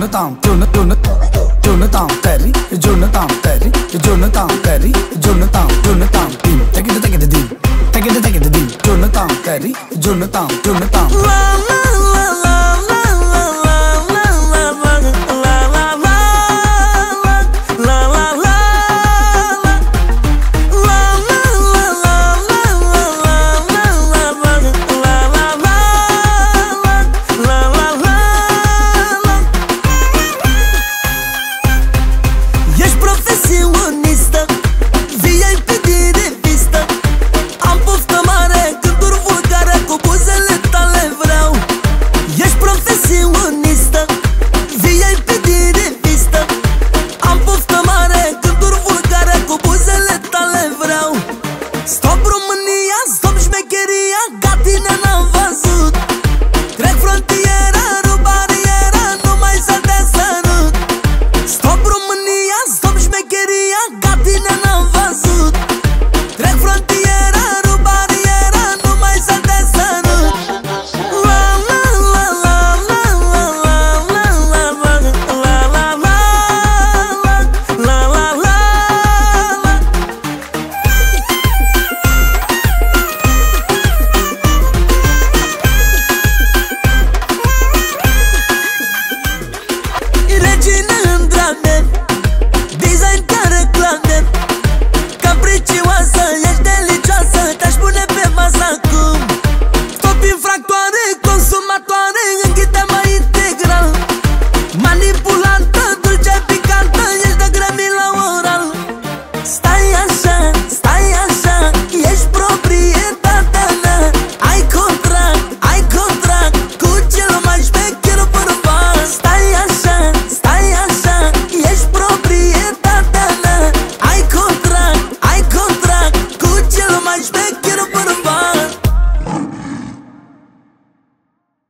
Jonathan, Jonathan, Jonathan Perry, Jonathan Perry, Jonathan Perry, Jonathan, Jonathan, Dim, take it, take it, dim, take it, take it, dim, Jonathan Perry, Jonathan, Jonathan. Mama.